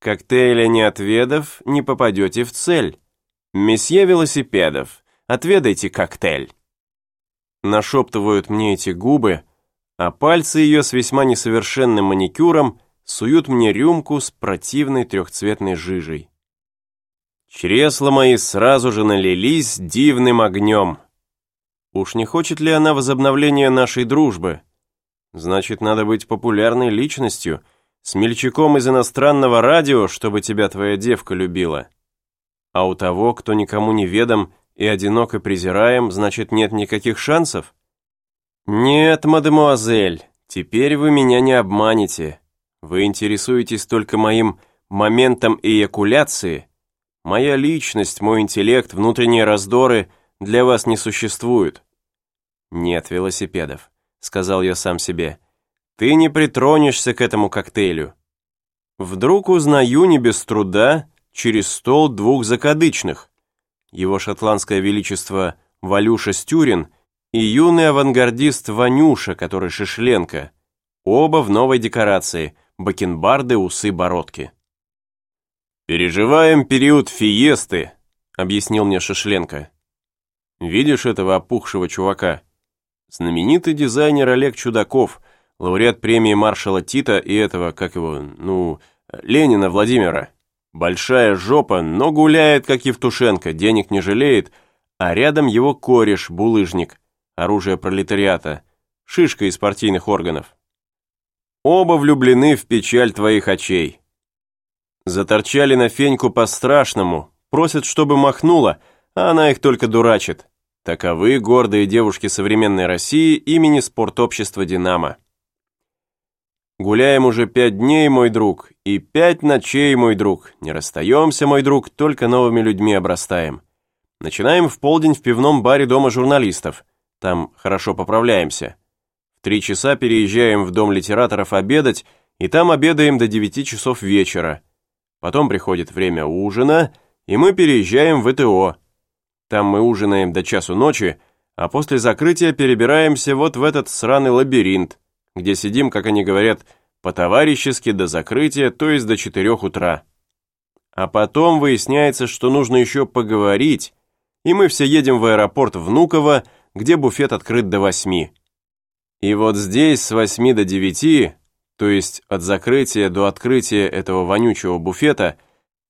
Коктейля не отведав, не попадете в цель. Месье велосипедов, отведайте коктейль. Нашептывают мне эти губы, а пальцы ее с весьма несовершенным маникюром суют мне рюмку с противной трехцветной жижей. Чресла мои сразу же налились дивным огнем. Уж не хочет ли она возобновления нашей дружбы? Значит, надо быть популярной личностью, смельчаком из иностранного радио, чтобы тебя твоя девка любила. А у того, кто никому не ведом и одинок и презираем, значит, нет никаких шансов? Нет, мадемуазель, теперь вы меня не обманете. Вы интересуетесь только моим моментом эякуляции. Моя личность, мой интеллект, внутренние раздоры для вас не существуют. Нет велосипедов, сказал я сам себе. Ты не притронешься к этому коктейлю. Вдруг узнаю не без труда через стол двух закадычных. Его шотландское величество Валюша Стюрин и юный авангардист Ванюша, который Шишленко. Оба в новой декорации, бакенбарды, усы, бородки. «Переживаем период фиесты», — объяснил мне Шишленко. «Видишь этого опухшего чувака? Знаменитый дизайнер Олег Чудаков — лауреат премии маршала Тита и этого, как его, ну, Ленина Владимира. Большая жопа, но гуляет, как Евтушенко, денег не жалеет, а рядом его кореш, булыжник, оружие пролетариата, шишка из партийных органов. Оба влюблены в печаль твоих очей. Заторчали на феньку по-страшному, просят, чтобы махнула, а она их только дурачит. Таковы гордые девушки современной России имени спортобщества «Динамо». Гуляем уже пять дней, мой друг, и пять ночей, мой друг. Не расстаемся, мой друг, только новыми людьми обрастаем. Начинаем в полдень в пивном баре Дома журналистов. Там хорошо поправляемся. В три часа переезжаем в Дом литераторов обедать, и там обедаем до девяти часов вечера. Потом приходит время ужина, и мы переезжаем в ИТО. Там мы ужинаем до часу ночи, а после закрытия перебираемся вот в этот сраный лабиринт, где сидим, как они говорят, по-товарищески до закрытия, то есть до четырех утра. А потом выясняется, что нужно еще поговорить, и мы все едем в аэропорт Внуково, где буфет открыт до восьми. И вот здесь с восьми до девяти, то есть от закрытия до открытия этого вонючего буфета,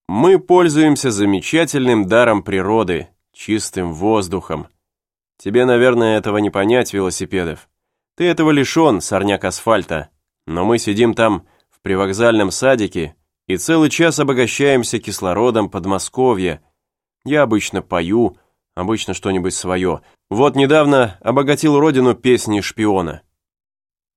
мы пользуемся замечательным даром природы, чистым воздухом. Тебе, наверное, этого не понять, велосипедов. Ты этого лишен, сорняк асфальта. Но мы сидим там, в привокзальном садике, и целый час обогащаемся кислородом Подмосковья. Я обычно пою, обычно что-нибудь свое. Вот недавно обогатил родину песни шпиона.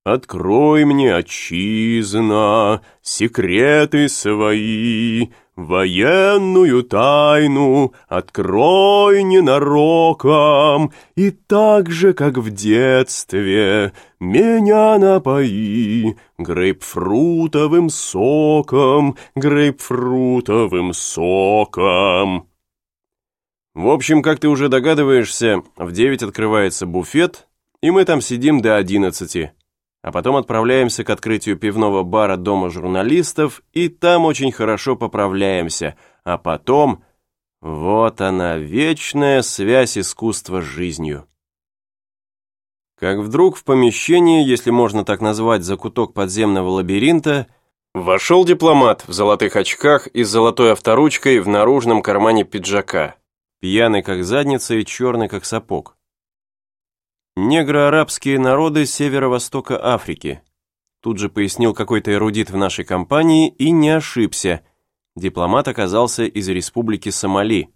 «Открой мне, отчизна, секреты свои, Военную тайну открой ненароком, И так же, как в детстве, меня напои Грейпфрутовым соком, грейпфрутовым соком. В общем, как ты уже догадываешься, в девять открывается буфет, и мы там сидим до одиннадцати а потом отправляемся к открытию пивного бара Дома журналистов, и там очень хорошо поправляемся, а потом... Вот она, вечная связь искусства с жизнью. Как вдруг в помещении, если можно так назвать закуток подземного лабиринта, вошел дипломат в золотых очках и с золотой авторучкой в наружном кармане пиджака, пьяный как задница и черный как сапог. Негро-арабские народы северо-востока Африки. Тут же пояснил какой-то эрудит в нашей компании и не ошибся. Дипломат оказался из республики Сомали.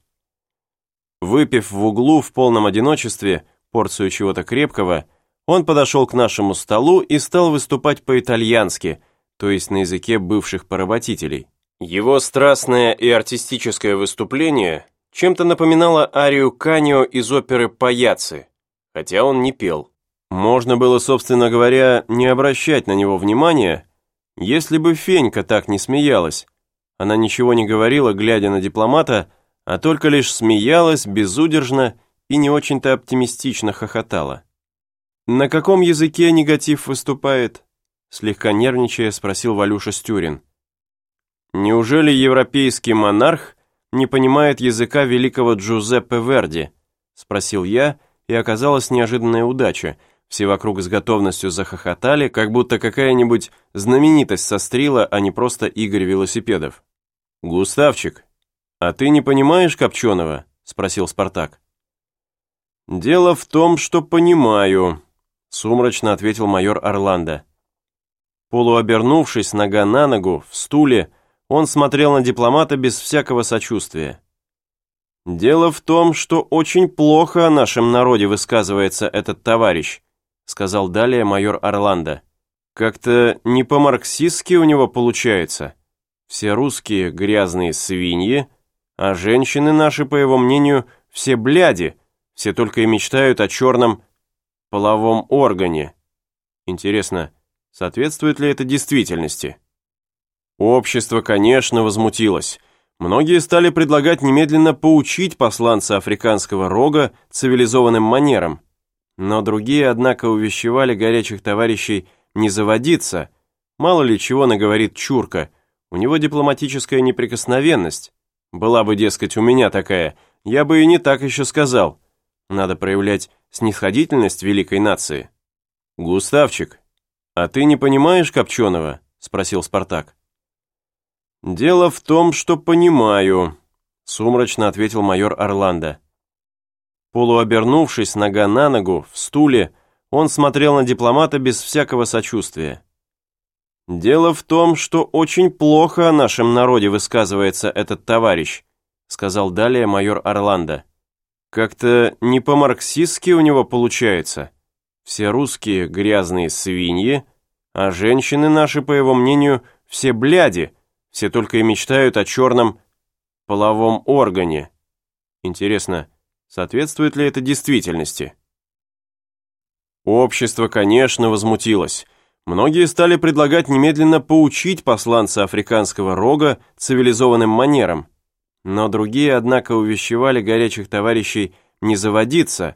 Выпив в углу в полном одиночестве порцию чего-то крепкого, он подошел к нашему столу и стал выступать по-итальянски, то есть на языке бывших поработителей. Его страстное и артистическое выступление чем-то напоминало арию Канио из оперы «Паяцци», хотя он не пел. Можно было, собственно говоря, не обращать на него внимания, если бы Фенька так не смеялась. Она ничего не говорила, глядя на дипломата, а только лишь смеялась безудержно и не очень-то оптимистично хохотала. «На каком языке негатив выступает?» Слегка нервничая, спросил Валюша Стюрин. Неужели европейский монарх не понимает языка великого Джузеппе Верди? Спросил я, и оказалась неожиданная удача. Все вокруг с готовностью захохотали, как будто какая-нибудь знаменитость сострила, а не просто Игорь Велосипедов. «Густавчик, а ты не понимаешь Копченого?» – спросил Спартак. «Дело в том, что понимаю», – сумрачно ответил майор Орландо. Полуобернувшись нога на ногу, в стуле, он смотрел на дипломата без всякого сочувствия. «Дело в том, что очень плохо о нашем народе высказывается этот товарищ», сказал далее майор Орландо. «Как-то не по-марксистски у него получается. Все русские грязные свиньи, а женщины наши, по его мнению, все бляди, все только и мечтают о черном половом органе. Интересно, соответствует ли это действительности?» Общество, конечно, возмутилось. Многие стали предлагать немедленно поучить посланца африканского рога цивилизованным манерам. Но другие, однако, увещевали горячих товарищей не заводиться. Мало ли чего наговорит Чурка, у него дипломатическая неприкосновенность. Была бы, дескать, у меня такая, я бы и не так еще сказал. Надо проявлять снисходительность великой нации. «Густавчик, а ты не понимаешь Копченого?» – спросил Спартак. «Дело в том, что понимаю», — сумрачно ответил майор Орландо. Полуобернувшись нога на ногу, в стуле, он смотрел на дипломата без всякого сочувствия. «Дело в том, что очень плохо о нашем народе высказывается этот товарищ», сказал далее майор Орландо. «Как-то не по-марксистски у него получается. Все русские грязные свиньи, а женщины наши, по его мнению, все бляди, все только и мечтают о черном половом органе. Интересно, соответствует ли это действительности? Общество, конечно, возмутилось. Многие стали предлагать немедленно поучить посланца африканского рога цивилизованным манерам. Но другие, однако, увещевали горячих товарищей не заводиться.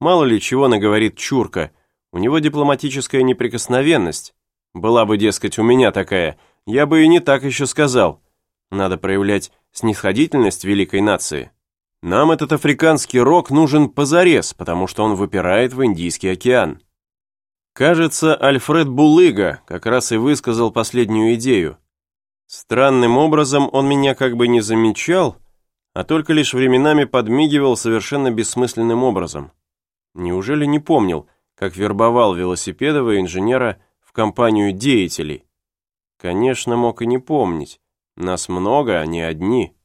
Мало ли чего наговорит Чурка, у него дипломатическая неприкосновенность. Была бы, дескать, у меня такая – я бы и не так еще сказал. Надо проявлять снисходительность великой нации. Нам этот африканский рок нужен позарез, потому что он выпирает в Индийский океан. Кажется, Альфред Булыга как раз и высказал последнюю идею. Странным образом он меня как бы не замечал, а только лишь временами подмигивал совершенно бессмысленным образом. Неужели не помнил, как вербовал велосипедового инженера в компанию деятелей? Конечно, мог и не помнить. Нас много, а не одни.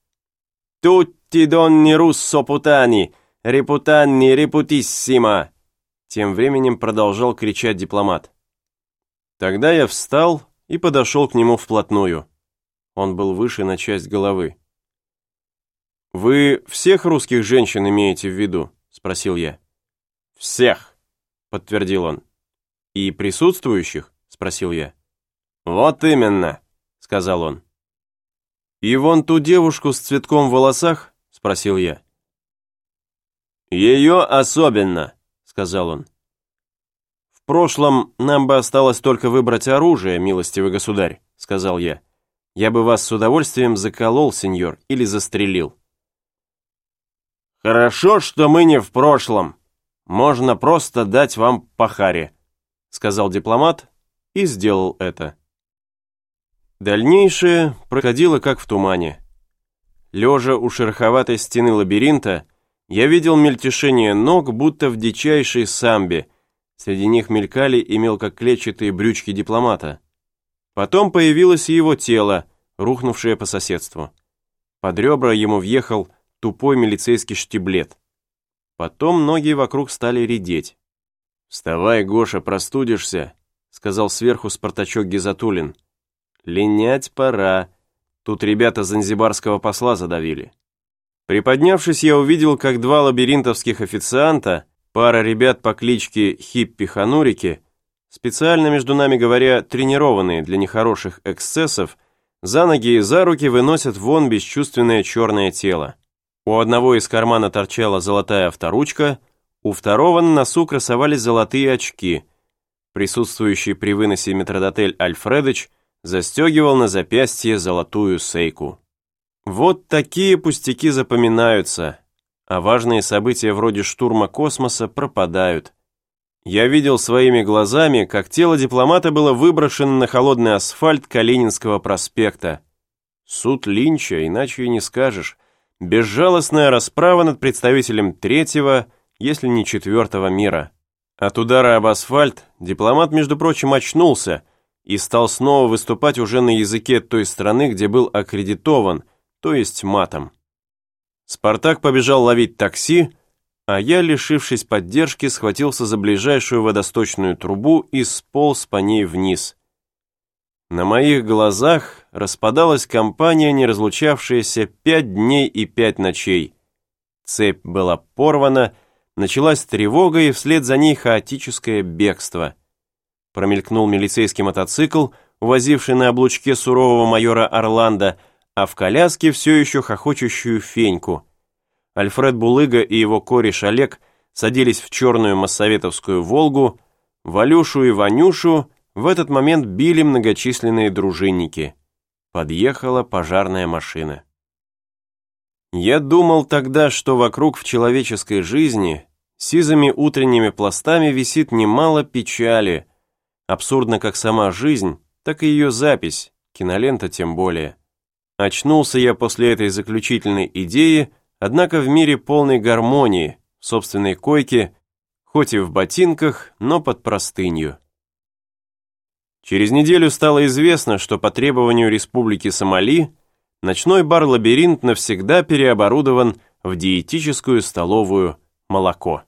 «Тутти донни руссо путани, репутанни репутиссимо!» Тем временем продолжал кричать дипломат. Тогда я встал и подошел к нему вплотную. Он был выше на часть головы. «Вы всех русских женщин имеете в виду?» – спросил я. «Всех», – подтвердил он. «И присутствующих?» – спросил я. «Вот именно», — сказал он. «И вон ту девушку с цветком в волосах?» — спросил я. «Ее особенно», — сказал он. «В прошлом нам бы осталось только выбрать оружие, милостивый государь», — сказал я. «Я бы вас с удовольствием заколол, сеньор, или застрелил». «Хорошо, что мы не в прошлом. Можно просто дать вам по харе», — сказал дипломат и сделал это. Дальнейшее проходило как в тумане. Лежа у шероховатой стены лабиринта, я видел мельтешение ног, будто в дичайшей самбе. Среди них мелькали и мелкоклетчатые брючки дипломата. Потом появилось и его тело, рухнувшее по соседству. Под ребра ему въехал тупой милицейский штиблет. Потом ноги вокруг стали редеть. «Вставай, Гоша, простудишься», — сказал сверху Спартачок Гизатулин. Линять пора. Тут ребята занзибарского посла задавили. Приподнявшись, я увидел, как два лабиринтовских официанта, пара ребят по кличке Хиппи-Ханурики, специально, между нами говоря, тренированные для нехороших эксцессов, за ноги и за руки выносят вон бесчувственное черное тело. У одного из кармана торчала золотая авторучка, у второго на носу красовались золотые очки. Присутствующий при выносе метродотель Альфредыч застегивал на запястье золотую сейку. Вот такие пустяки запоминаются, а важные события вроде штурма космоса пропадают. Я видел своими глазами, как тело дипломата было выброшено на холодный асфальт Калининского проспекта. Суд Линча, иначе и не скажешь. Безжалостная расправа над представителем третьего, если не четвертого мира. От удара об асфальт дипломат, между прочим, очнулся и стал снова выступать уже на языке той страны, где был аккредитован, то есть матом. Спартак побежал ловить такси, а я, лишившись поддержки, схватился за ближайшую водосточную трубу и сполз по ней вниз. На моих глазах распадалась компания, не разлучавшаяся пять дней и пять ночей. Цепь была порвана, началась тревога и вслед за ней хаотическое бегство. Промелькнул милицейский мотоцикл, увозивший на облучке сурового майора Орландо, а в коляске все еще хохочущую феньку. Альфред Булыга и его кореш Олег садились в черную массоветовскую «Волгу», Валюшу и Ванюшу в этот момент били многочисленные дружинники. Подъехала пожарная машина. Я думал тогда, что вокруг в человеческой жизни сизыми утренними пластами висит немало печали, абсурдно как сама жизнь, так и ее запись, кинолента тем более. Очнулся я после этой заключительной идеи, однако в мире полной гармонии, в собственной койке, хоть и в ботинках, но под простынью. Через неделю стало известно, что по требованию Республики Сомали ночной бар «Лабиринт» навсегда переоборудован в диетическую столовую «Молоко».